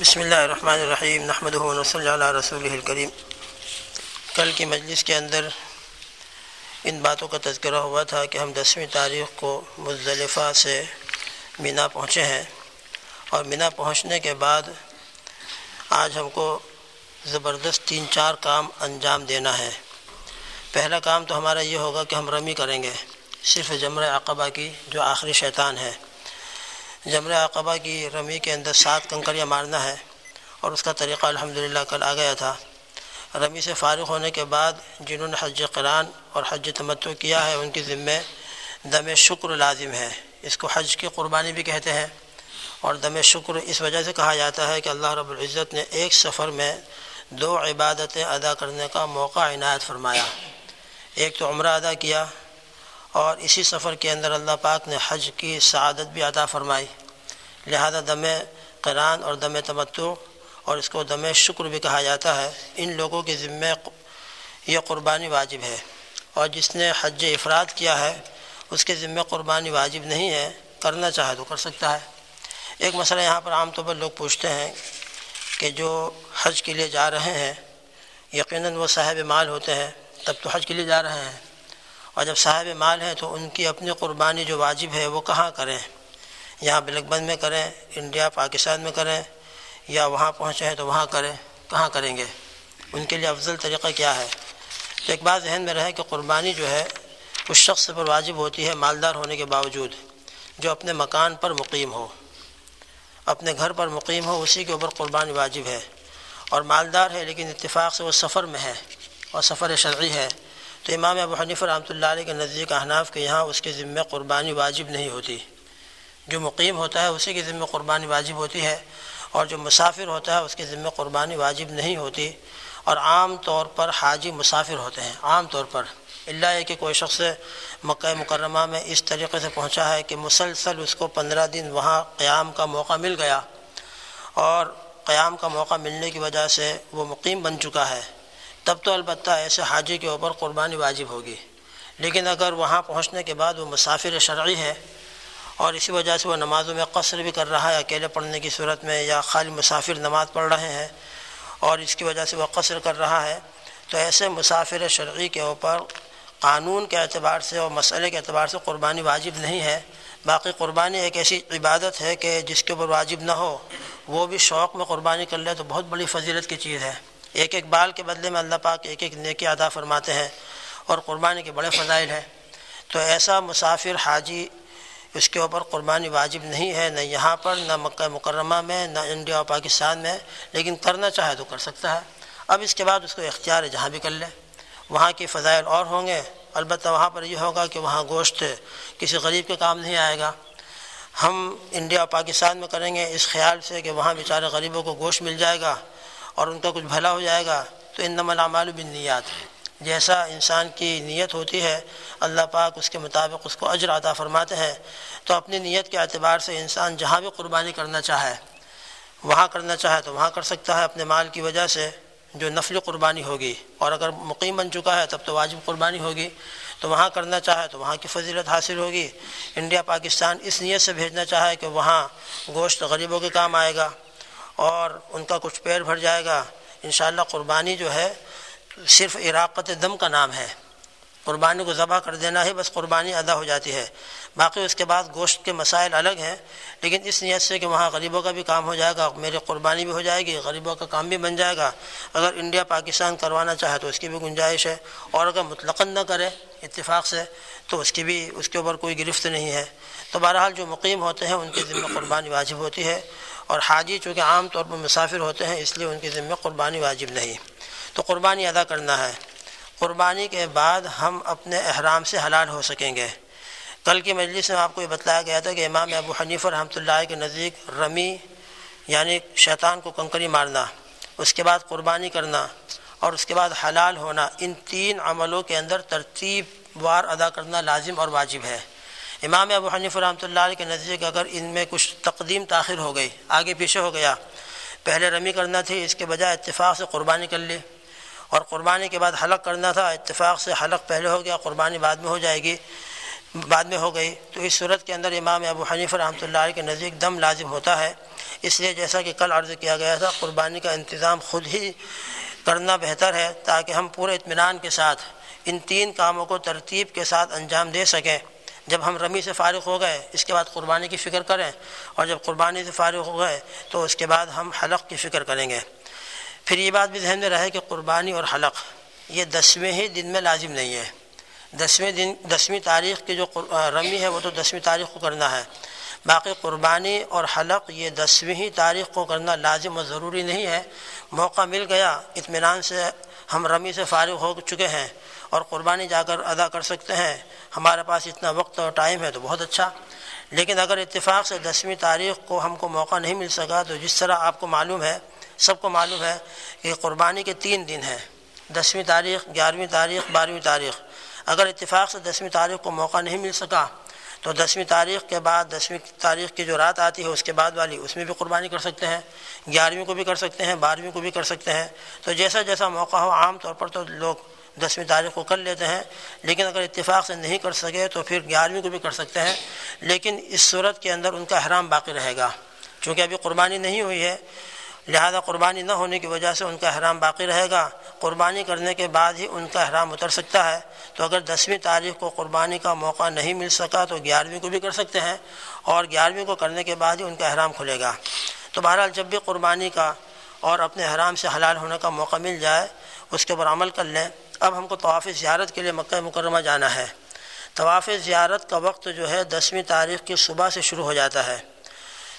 بسم اللہ الرحمن الرحیم نحمد صلی اللہ رسول الکریم۔ کل کی مجلس کے اندر ان باتوں کا تذکرہ ہوا تھا کہ ہم دسویں تاریخ کو مزدلفہ سے مینا پہنچے ہیں اور مینا پہنچنے کے بعد آج ہم کو زبردست تین چار کام انجام دینا ہے۔ پہلا کام تو ہمارا یہ ہوگا کہ ہم رمی کریں گے، صرف جمر عقبہ کی جو آخری شیطان ہے۔ جمر عقبہ کی رمی کے اندر سات کنکریاں مارنا ہے اور اس کا طریقہ الحمدللہ کل آ گیا تھا۔ رمی سے فارغ ہونے کے بعد جنہوں نے حج قرآن اور حج تمتع کیا ہے، ان کی ذمے دم شکر لازم ہے۔ اس کو حج کی قربانی بھی کہتے ہیں۔ اور دم شکر اس وجہ سے کہا جاتا ہے کہ اللہ رب العزت نے ایک سفر میں دو عبادتیں ادا کرنے کا موقع عنایت فرمایا۔ ایک تو عمرہ ادا کیا اور اسی سفر کے اندر اللہ پاک نے حج کی سعادت بھی عطا فرمائی۔ لہذا دم قرآن اور دم تمتع اور اس کو دم شکر بھی کہا جاتا ہے۔ ان لوگوں کے ذمے یہ قربانی واجب ہے۔ اور جس نے حج افراد کیا ہے، اس کے ذمے قربانی واجب نہیں ہے۔ کرنا چاہے تو کر سکتا ہے۔ ایک مسئلہ یہاں پر عام طور پر لوگ پوچھتے ہیں کہ جو حج کے لیے جا رہے ہیں، یقیناً وہ صاحب مال ہوتے ہیں، تب تو حج کے لیے جا رہے ہیں۔ اور جب صاحب مال ہیں تو ان کی اپنی قربانی جو واجب ہے وہ کہاں کریں؟ یہاں بلک بند میں کریں، انڈیا، پاکستان میں کریں، یا وہاں پہنچے ہیں تو وہاں کریں، کہاں کریں گے؟ ان کے لیے افضل طریقہ کیا ہے؟ تو ایک بات ذہن میں رہے کہ قربانی جو ہے، اس شخص پر واجب ہوتی ہے مالدار ہونے کے باوجود، جو اپنے مکان پر مقیم ہو، اپنے گھر پر مقیم ہو، اسی کے اوپر قربانی واجب ہے۔ اور مالدار ہے لیکن اتفاق سے وہ سفر میں ہے اور سفر شرعی ہے۔ تو امام ابو حنیف رحمۃ اللہ علیہ کے نزدیک احناف کے یہاں اس کے ذمے قربانی واجب نہیں ہوتی۔ جو مقیم ہوتا ہے اسی کے ذمے قربانی واجب ہوتی ہے اور جو مسافر ہوتا ہے اس کے ذمے قربانی واجب نہیں ہوتی۔ اور عام طور پر حاجی مسافر ہوتے ہیں، عام طور پر۔ اللہ ہے کہ کوئی شخص مکہ مکرمہ میں اس طریقے سے پہنچا ہے کہ مسلسل اس کو پندرہ دن وہاں قیام کا موقع مل گیا۔ اور قیام کا موقع ملنے کی وجہ سے وہ مقیم بن چکا ہے۔ تب تو البتہ ایسے حاجی کے اوپر قربانی واجب ہوگی۔ لیکن اگر وہاں پہنچنے کے بعد وہ مسافر شرعی ہے اور اسی وجہ سے وہ نمازوں میں قصر بھی کر رہا ہے، اکیلے پڑھنے کی صورت میں یا خالی مسافر نماز پڑھ رہے ہیں اور اس کی وجہ سے وہ قصر کر رہا ہے، تو ایسے مسافر شرعی کے اوپر قانون کے اعتبار سے اور مسئلے کے اعتبار سے قربانی واجب نہیں ہے۔ باقی قربانی ایک ایسی عبادت ہے کہ جس کے اوپر واجب نہ ہو، وہ بھی شوق میں قربانی کر لے تو بہت بڑی فضیلت کی چیز ہے۔ ایک ایک بال کے بدلے میں اللہ پاک ایک ایک نیکی ادا فرماتے ہیں اور قربانی کے بڑے فضائل ہیں۔ تو ایسا مسافر حاجی اس کے اوپر قربانی واجب نہیں ہے، نہ یہاں پر، نہ مکہ مکرمہ میں، نہ انڈیا اور پاکستان میں۔ لیکن کرنا چاہے تو کر سکتا ہے۔ اب اس کے بعد اس کو اختیار ہے جہاں بھی کر لے۔ وہاں کے فضائل اور ہوں گے۔ البتہ وہاں پر یہ ہوگا کہ وہاں گوشت کسی غریب کے کام نہیں آئے گا۔ ہم انڈیا اور پاکستان میں کریں گے اس خیال سے کہ وہاں بیچارے غریبوں کو گوشت مل جائے گا۔ اور ان کا کچھ بھلا ہو جائے گا تو ان نمل اعمال بن نیات جیسا انسان کی نیت ہوتی ہے، اللہ پاک اس کے مطابق اس کو اجر عطا فرماتے ہیں۔ تو اپنی نیت کے اعتبار سے انسان جہاں بھی قربانی کرنا چاہے، وہاں کرنا چاہے تو وہاں کر سکتا ہے اپنے مال کی وجہ سے جو نفل قربانی ہوگی۔ اور اگر مقیم بن چکا ہے تب تو واجب قربانی ہوگی۔ تو وہاں کرنا چاہے تو وہاں کی فضیلت حاصل ہوگی۔ انڈیا، پاکستان اس نیت سے بھیجنا چاہے کہ وہاں گوشت غریبوں کے کام آئے گا۔ اور ان کا کچھ پیر بھر جائے گا۔ انشاءاللہ قربانی جو ہے، صرف عراقت دم کا نام ہے۔ قربانی کو ذبح کر دینا ہی بس قربانی ادا ہو جاتی ہے۔ باقی اس کے بعد گوشت کے مسائل الگ ہیں، لیکن اس نیت سے کہ وہاں غریبوں کا بھی کام ہو جائے گا، میری قربانی بھی ہو جائے گی، غریبوں کا کام بھی بن جائے گا۔ اگر انڈیا پاکستان کروانا چاہے تو اس کی بھی گنجائش ہے۔ اور اگر مطلق نہ کرے، اتفاق سے، تو اس کی بھی، اس کے اوپر کوئی گرفت نہیں ہے۔ تو بہرحال جو مقیم ہوتے ہیں، ان کی ذمہ قربانی واجب ہوتی ہے۔ اور حاجی چونکہ عام طور پر مسافر ہوتے ہیں، اس لیے ان کی ذمہ قربانی واجب نہیں۔ تو قربانی ادا کرنا ہے۔ قربانی کے بعد ہم اپنے احرام سے حلال ہو سکیں گے۔ کل کی مجلس میں آپ کو یہ بتلایا گیا تھا کہ امام ابو حنیف رحمۃ اللہ کے نزدیک رمی یعنی شیطان کو کنکری مارنا، اس کے بعد قربانی کرنا اور اس کے بعد حلال ہونا، ان تین عملوں کے اندر ترتیب وار ادا کرنا لازم اور واجب ہے۔ امام ابو حنیف رحمۃ اللہ علیہ کے نزدیک اگر ان میں کچھ تقدیم تاخیر ہو گئی، آگے پیچھے ہو گیا، پہلے رمی کرنا تھی، اس کے بجائے اتفاق سے قربانی کر لی، اور قربانی کے بعد حلق کرنا تھا، اتفاق سے حلق پہلے ہو گیا، قربانی بعد میں ہو جائے گی، بعد میں ہو گئی۔ تو اس صورت کے اندر امام ابو حنیف رحمۃ اللہ علیہ کے نزدیک دم لازم ہوتا ہے، اس لیے جیسا کہ کل عرض کیا گیا تھا، قربانی کا انتظام خود ہی کرنا بہتر ہے تاکہ ہم پورے اطمینان کے ساتھ ان تین کاموں کو ترتیب کے ساتھ انجام دے سکیں۔ جب ہم رمی سے فارغ ہو گئے، اس کے بعد قربانی کی فکر کریں، اور جب قربانی سے فارغ ہو گئے، تو اس کے بعد ہم حلق کی فکر کریں گے۔ پھر یہ بات بھی ذہن میں رہے کہ قربانی اور حلق، یہ دسویں ہی دن میں لازم نہیں ہے۔ دسویں دن، دسویں تاریخ کی جو رمی ہے، وہ تو دسویں تاریخ کو کرنا ہے۔ باقی قربانی اور حلق، یہ دسویں ہی تاریخ کو کرنا لازم و ضروری نہیں ہے۔ موقع مل گیا، اطمینان سے ہم رمی سے فارغ ہو چکے ہیں۔ اور قربانی جا کر ادا کر سکتے ہیں۔ ہمارے پاس اتنا وقت اور ٹائم ہے تو بہت اچھا۔ لیکن اگر اتفاق سے دسویں تاریخ کو ہم کو موقع نہیں مل سکا تو جس طرح آپ کو معلوم ہے، سب کو معلوم ہے کہ قربانی کے تین دن ہیں۔ دسویں تاریخ، گیارہویں تاریخ، بارہویں تاریخ۔ اگر اتفاق سے دسویں تاریخ کو موقع نہیں مل سکا تو دسویں تاریخ کے بعد، دسویں تاریخ کی جو رات آتی ہے اس کے بعد والی، اس میں بھی قربانی کر سکتے ہیں۔ گیارہویں کو بھی کر سکتے ہیں، بارہویں کو بھی کر سکتے ہیں۔ تو جیسا جیسا موقع ہو، عام طور پر تو لوگ دسویں تاریخ کو کر لیتے ہیں، لیکن اگر اتفاق سے نہیں کر سکے تو پھر گیارہویں کو بھی کر سکتے ہیں، لیکن اس صورت کے اندر ان کا احرام باقی رہے گا۔ چونکہ ابھی قربانی نہیں ہوئی ہے، لہذا قربانی نہ ہونے کی وجہ سے ان کا احرام باقی رہے گا۔ قربانی کرنے کے بعد ہی ان کا احرام اتر سکتا ہے۔ تو اگر دسویں تاریخ کو قربانی کا موقع نہیں مل سکا تو گیارہویں کو بھی کر سکتے ہیں، اور گیارہویں کو کرنے کے بعد ہی ان کا احرام کھلے گا۔ تو بہرحال جب بھی قربانی کا اور اپنے احرام سے حلال ہونے کا موقع مل جائے اس کے اوپر عمل کر لیں۔ اب ہم کو طواف زیارت کے لیے مکہ مکرمہ جانا ہے۔ طواف زیارت کا وقت جو ہے دسویں تاریخ کی صبح سے شروع ہو جاتا ہے۔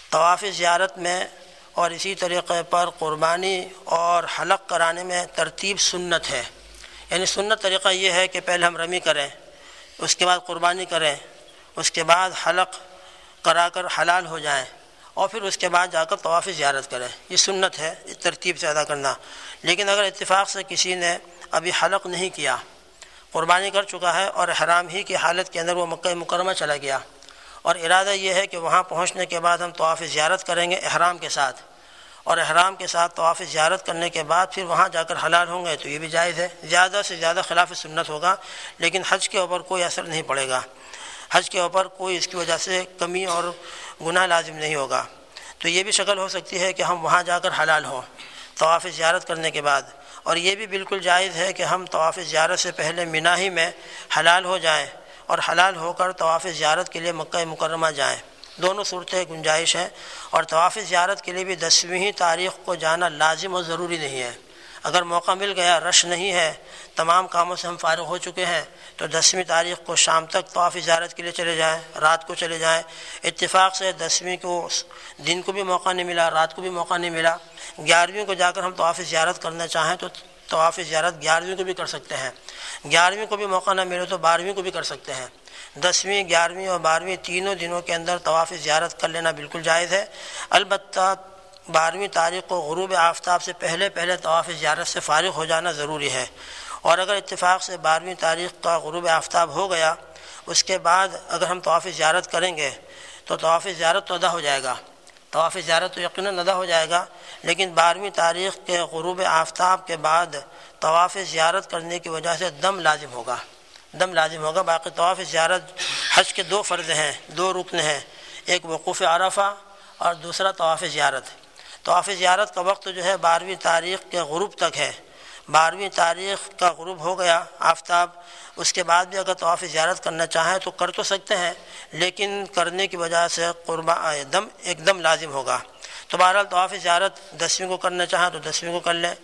طواف زیارت میں اور اسی طریقے پر قربانی اور حلق کرانے میں ترتیب سنت ہے۔ یعنی سنت طریقہ یہ ہے کہ پہلے ہم رمی کریں، اس کے بعد قربانی کریں، اس کے بعد حلق کرا کر حلال ہو جائیں۔ اور پھر اس کے بعد جا کر طواف زیارت کریں۔ یہ سنت ہے ترتیب سے ادا کرنا۔ لیکن اگر اتفاق سے کسی نے ابھی حلق نہیں کیا، قربانی کر چکا ہے اور حرام ہی کی حالت کے اندر وہ مکہ مکرمہ چلا گیا۔ اور ارادہ یہ ہے کہ وہاں پہنچنے کے بعد ہم طواف زیارت کریں گے احرام کے ساتھ۔ اور احرام کے ساتھ طواف زیارت کرنے کے بعد پھر وہاں جا کر حلال ہوں گے تو یہ بھی جائز ہے۔ زیادہ سے زیادہ خلاف سنت ہوگا، لیکن حج کے اوپر کوئی اثر نہیں پڑے گا۔ حج کے اوپر کوئی اس کی وجہ سے کمی اور گناہ لازم نہیں ہوگا۔ تو یہ بھی شکل ہو سکتی ہے کہ ہم وہاں جا کر حلال ہوں۔ طواف زیارت کرنے کے بعد۔ اور یہ بھی بالکل جائز ہے کہ ہم طواف زیارت سے پہلے مناہی میں حلال ہو جائیں اور حلال ہو کر طواف زیارت کے لیے مکہ مکرمہ جائیں۔ دونوں صورتیں گنجائش ہیں۔ اور طواف زیارت کے لیے بھی دسویں تاریخ کو جانا لازم اور ضروری نہیں ہے۔ اگر موقع مل گیا، رش نہیں ہے، تمام کاموں سے ہم فارغ ہو چکے ہیں، تو دسویں تاریخ کو شام تک طواف زیارت کے لیے چلے جائیں، رات کو چلے جائیں۔ اتفاق سے دسویں کو دن کو بھی موقع نہیں ملا، رات کو بھی موقع نہیں ملا۔ گیارہویں کو جا کر ہم طواف زیارت کرنا چاہیں تو طواف زیارت گیارہویں کو بھی کر سکتے ہیں۔ گیارہویں کو بھی موقع نہ ملے تو بارہویں کو بھی کر سکتے ہیں۔ دسویں، گیارہویں اور بارہویں تینوں دنوں کے اندر طواف زیارت کر لینا بالکل جائز ہے۔ البتہ بارہویں تاریخ کو غروب آفتاب سے پہلے پہلے طواف زیارت سے فارغ ہو جانا ضروری ہے۔ اور اگر اتفاق سے بارہویں تاریخ کا غروب آفتاب ہو گیا، اس کے بعد اگر ہم طواف زیارت کریں گے، تو طواف زیارت تو ادا ہو جائے گا۔ طواف زیارت تو یقیناً ادا ہو جائے گا، لیکن بارہویں تاریخ کے غروب آفتاب کے بعد طواف زیارت کرنے کی وجہ سے دم لازم ہوگا۔ دم لازم ہوگا۔ باقی طواف زیارت حج کے دو فرض ہیں، دو رکن ہیں، ایک وقوف عرفہ اور دوسرا طواف زیارت۔ طواف زیارت کا وقت جو ہے بارہویں تاریخ کے غروب تک ہے۔ بارہویں تاریخ کا غروب ہو گیا، آفتاب۔ اس کے بعد بھی اگر طواف زیارت کرنا چاہیں تو کر تو سکتے ہیں، لیکن کرنے کی وجہ سے قربا دم ایک دم لازم ہوگا۔ تو بہرحال طواف زیارت دسویں کو کرنا چاہیں تو دسویں کو کر لیں،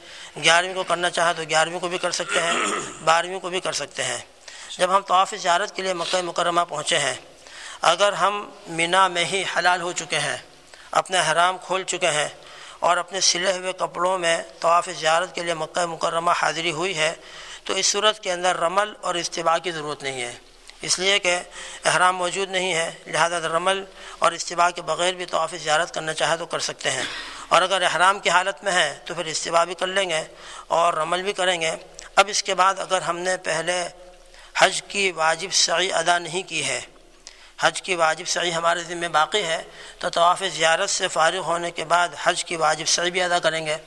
گیارہویں کو کرنا چاہیں تو گیارہویں کو بھی کر سکتے ہیں، بارہویں کو بھی کر سکتے ہیں۔ جب ہم طواف زیارت کے لیے مکہ مکرمہ پہنچے ہیں، اگر ہم مینا میں ہی حلال ہو چکے ہیں اپنے حرام کھول چکے ہیں اور اپنے سلے ہوئے کپڑوں میں طواف زیارت کے لیے مکہ مکرمہ حاضری ہوئی ہے، تو اس صورت کے اندر رمل اور استباع کی ضرورت نہیں ہے۔ اس لیے کہ احرام موجود نہیں ہے، لہذا رمل اور استباع کے بغیر بھی طواف زیارت کرنا چاہے تو کر سکتے ہیں۔ اور اگر احرام کی حالت میں ہے تو پھر استباع بھی کر لیں گے اور رمل بھی کریں گے۔ اب اس کے بعد اگر ہم نے پہلے حج کی واجب سعی ادا نہیں کی ہے حج کی واجب سعی ہمارے ذمہ باقی ہے، تو طواف زیارت سے فارغ ہونے کے بعد حج کی واجب سعی بھی ادا کریں گے۔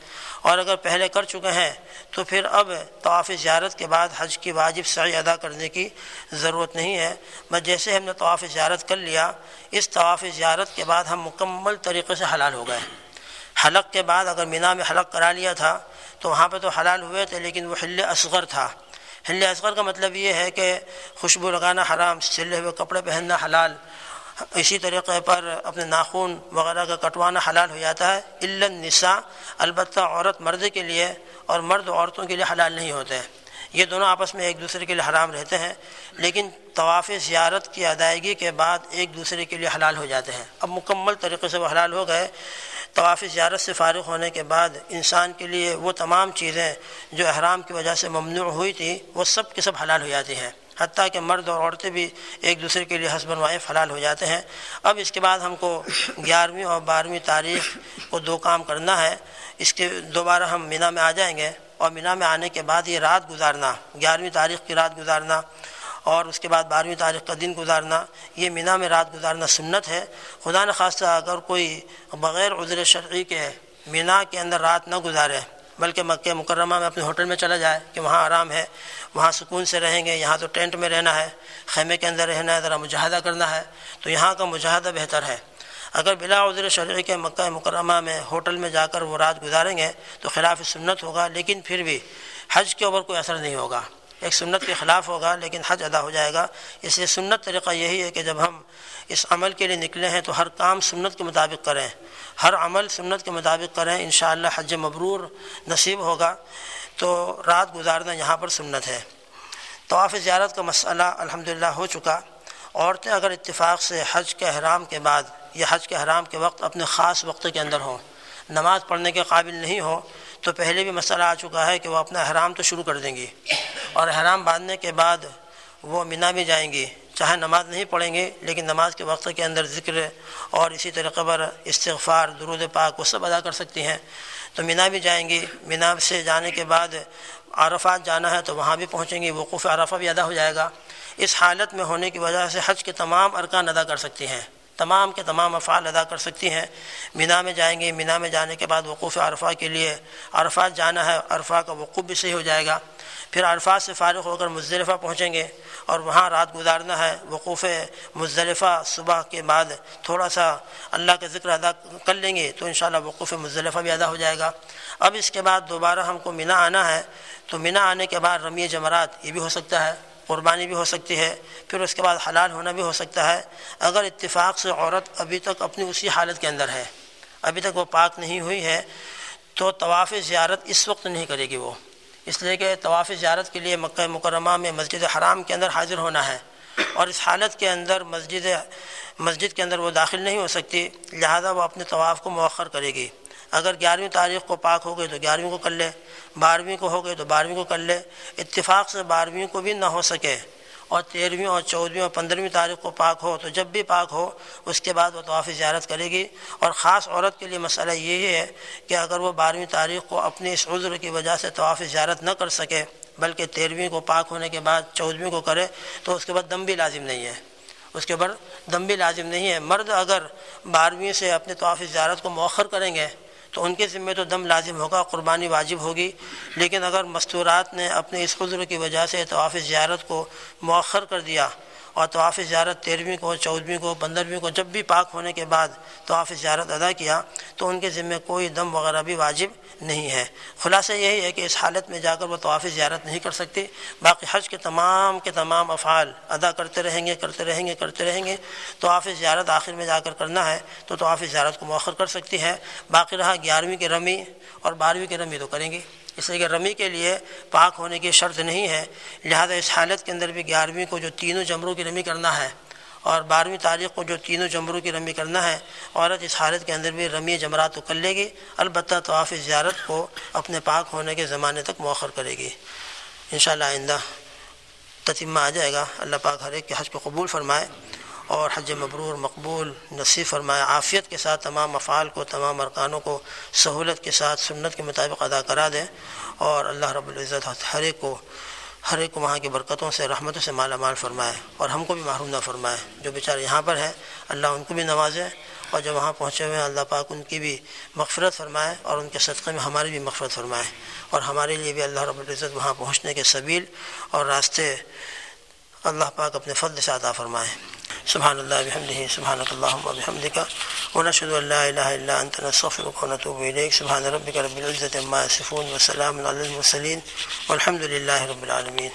اور اگر پہلے کر چکے ہیں، تو پھر اب طواف زیارت کے بعد حج کی واجب سعی ادا کرنے کی ضرورت نہیں ہے۔ بس جیسے ہم نے طواف زیارت کر لیا، اس طواف زیارت کے بعد ہم مکمل طریقے سے حلال ہو گئے۔ حلق کے بعد اگر مینا میں حلق کرا لیا تھا، تو وہاں پہ تو حلال ہوئے تھے، لیکن وہ حل اصغر تھا۔ حل اصغر کا مطلب یہ ہے کہ خوشبو لگانا حرام سلے ہوئے کپڑے پہننا حلال۔ اسی طریقے پر اپنے ناخون وغیرہ کا کٹوانا حلال ہو جاتا ہے۔ علن نساء البتہ عورت مرد کے لیے اور مرد عورتوں کے لیے حلال نہیں ہوتے۔ یہ دونوں آپس میں ایک دوسرے کے لیے حرام رہتے ہیں، لیکن طواف زیارت کی ادائیگی کے بعد ایک دوسرے کے لیے حلال ہو جاتے ہیں۔ اب مکمل طریقے سے وہ حلال ہو گئے۔ طواف زیارت سے فارغ ہونے کے بعد انسان کے لیے وہ تمام چیزیں جو احرام کی وجہ سے ممنوع ہوئی تھی، وہ سب کے سب حلال ہو جاتی ہیں۔ حتیٰ کہ مرد اور عورتیں بھی ایک دوسرے کے لیے حسب وائف حلال ہو جاتے ہیں۔ اب اس کے بعد ہم کو گیارہویں اور بارہویں تاریخ کو دو کام کرنا ہے۔ اس کے دوبارہ ہم مینا میں آ جائیں گے اور مینا میں آنے کے بعد یہ رات گزارنا، گیارہویں تاریخ کی رات گزارنا۔ اور اس کے بعد بارہویں تاریخ کا دن گزارنا، یہ مینا میں رات گزارنا سنت ہے۔ خدا نخواستہ اگر کوئی بغیر عذر شرعی کے مینا کے اندر رات نہ گزارے، بلکہ مکہ مکرمہ میں اپنے ہوٹل میں چلا جائے کہ وہاں آرام ہے، وہاں سکون سے رہیں گے، یہاں تو ٹینٹ میں رہنا ہے، خیمے کے اندر رہنا ہے، ذرا مجاہدہ کرنا ہے، تو یہاں کا مجاہدہ بہتر ہے۔ اگر بلا عذر شرعی کے مکہ مکرمہ میں ہوٹل میں جا کر وہ رات گزاریں گے، تو خلاف سنت ہوگا، لیکن پھر بھی حج کے اوپر کوئی اثر نہیں ہوگا۔ ایک سنت کے خلاف ہوگا، لیکن حج ادا ہو جائے گا۔ اس لیے سنت طریقہ یہی ہے کہ جب ہم اس عمل کے لیے نکلے ہیں تو ہر کام سنت کے مطابق کریں۔ ہر عمل سنت کے مطابق کریں۔ انشاءاللہ حج مبرور نصیب ہوگا۔ تو رات گزارنا یہاں پر سنت ہے۔ طواف زیارت کا مسئلہ الحمدللہ ہو چکا۔ عورتیں اگر اتفاق سے حج کے احرام کے بعد یا حج کے احرام کے وقت اپنے خاص وقت کے اندر ہوں، نماز پڑھنے کے قابل نہیں ہو تو پہلے بھی مسئلہ آ چکا ہے کہ وہ اپنا احرام تو شروع کر دیں گی اور احرام باندھنے کے بعد وہ منا بھی جائیں گی چاہے نماز نہیں پڑھیں گے لیکن نماز کے وقت کے اندر ذکر اور اسی طریقے پر استغفار، درود پاک وہ سب ادا کر سکتی ہیں۔ تو منا بھی جائیں گی منا سے جانے کے بعد عرفات جانا ہے تو وہاں بھی پہنچیں گی وقوف عرفہ بھی ادا ہو جائے گا۔ اس حالت میں ہونے کی وجہ سے حج کے تمام ارکان ادا کر سکتی ہیں۔ تمام کے تمام افعال ادا کر سکتی ہیں۔ مینا میں جائیں گے، مینا میں جانے کے بعد وقوف عرفہ کے لیے عرفات جانا ہے، عرفہ کا وقوف بھی صحیح ہو جائے گا۔ پھر عرفات سے فارغ ہو کر مزدلفہ پہنچیں گے اور وہاں رات گزارنا ہے۔ وقوف مزدلفہ صبح کے بعد تھوڑا سا اللہ کا ذکر ادا کر لیں گے تو انشاءاللہ وقوف مزدلفہ بھی ادا ہو جائے گا۔ اب اس کے بعد دوبارہ ہم کو مینا آنا ہے۔ تو مینا آنے کے بعد رمی جمرات یہ بھی ہو سکتا ہے۔ قربانی بھی ہو سکتی ہے، پھر اس کے بعد حلال ہونا بھی ہو سکتا ہے۔ اگر اتفاق سے عورت ابھی تک اپنی اسی حالت کے اندر ہے، ابھی تک وہ پاک نہیں ہوئی ہے، تو طواف زیارت اس وقت نہیں کرے گی وہ۔ اس لیے کہ طواف زیارت کے لیے مکہ مکرمہ میں مسجد حرام کے اندر حاضر ہونا ہے۔ اور اس حالت کے اندر مسجد مسجد کے اندر وہ داخل نہیں ہو سکتی، لہذا وہ اپنے طواف کو مؤخر کرے گی۔ اگر گیارہویں تاریخ کو پاک ہو گئے تو گیارہویں کو کر لے، بارہویں کو ہو گئے تو بارہویں کو کر لے۔ اتفاق سے بارہویں کو بھی نہ ہو سکے۔ اور تیرہویں اور چودھویں اور پندرہویں تاریخ کو پاک ہو تو جب بھی پاک ہو، اس کے بعد وہ طواف زیارت کرے گی۔ اور خاص عورت کے لیے مسئلہ یہی ہے کہ اگر وہ بارہویں تاریخ کو اپنی اس عذر کی وجہ سے طواف زیارت نہ کر سکے، بلکہ تیرہویں کو پاک ہونے کے بعد چودھویں کو کرے، تو اس کے بعد دم بھی لازم نہیں ہے۔ اس کے اوپر دم بھی لازم نہیں ہے۔ مرد اگر بارہویں سے اپنے طواف زیارت کو مؤخر کریں گے تو ان کے ذمے تو دم لازم ہوگا، قربانی واجب ہوگی، لیکن اگر مستورات نے اپنے اس قدر کی وجہ سے طواف زیارت کو مؤخر کر دیا اور طواف زیارت تیرہویں کو چودھویں کو پندرہویں کو، جب بھی پاک ہونے کے بعد طواف زیارت ادا کیا تو ان کے ذمے کوئی دم وغیرہ بھی واجب نہیں ہے۔ خلاصہ یہی ہے کہ اس حالت میں جا کر وہ طواف زیارت نہیں کر سکتی باقی حج کے تمام کے تمام افعال ادا کرتے رہیں گے، کرتے رہیں گے، کرتے رہیں گے۔ طواف زیارت آخر میں جا کر کرنا ہے تو طواف زیارت کو مؤخر کر سکتی ہے باقی رہا گیارہویں کے رمی اور بارہویں کے رمی تو کریں گی اس لیے کہ رمی کے لیے پاک ہونے کی شرط نہیں ہے۔ لہذا اس حالت کے اندر بھی گیارہویں کو جو تینوں جمروں کی رمی کرنا ہے اور بارہویں تاریخ کو جو تینوں جمروں کی رمی کرنا ہے، عورت اس حالت کے اندر بھی رمی جمرات تو کر لے گی۔ البتہ طواف زیارت کو اپنے پاک ہونے کے زمانے تک مؤخر کرے گی۔ انشاءاللہ آئندہ تتمہ آ جائے گا۔ اللہ پاک ہر ایک کے حج کو قبول فرمائے۔ اور حج مبرور مقبول، نصیب فرمائے، عافیت کے ساتھ تمام افعال کو، تمام ارکانوں کو سہولت کے ساتھ، سنت کے مطابق ادا کرا دیں اور اللہ رب العزت ہر ایک کو، ہر ایک کو وہاں کی برکتوں سے، رحمتوں سے مالا مال فرمائے اور ہم کو بھی محروم نہ فرمائے۔ جو بیچارے یہاں پر ہیں، اللہ ان کو بھی نوازے اور جو وہاں پہنچے ہوئے ہیں، اللہ پاک ان کی بھی مغفرت فرمائے اور ان کے صدقے میں ہماری بھی مغفرت فرمائے۔ اور ہمارے لیے بھی اللہ رب العزت وہاں پہنچنے کے سبیل اور راستے اللہ پاک اپنے فضل سے عطا فرمائے۔ سبحان اللہ بحمدہ سبحان اللہ بحمدک ونشهد ان لا اله الا انت نستغفرك ونتوب اليك سبحان ربك رب العزه عما يصفون وسلام على المرسلين والحمد لله رب العالمين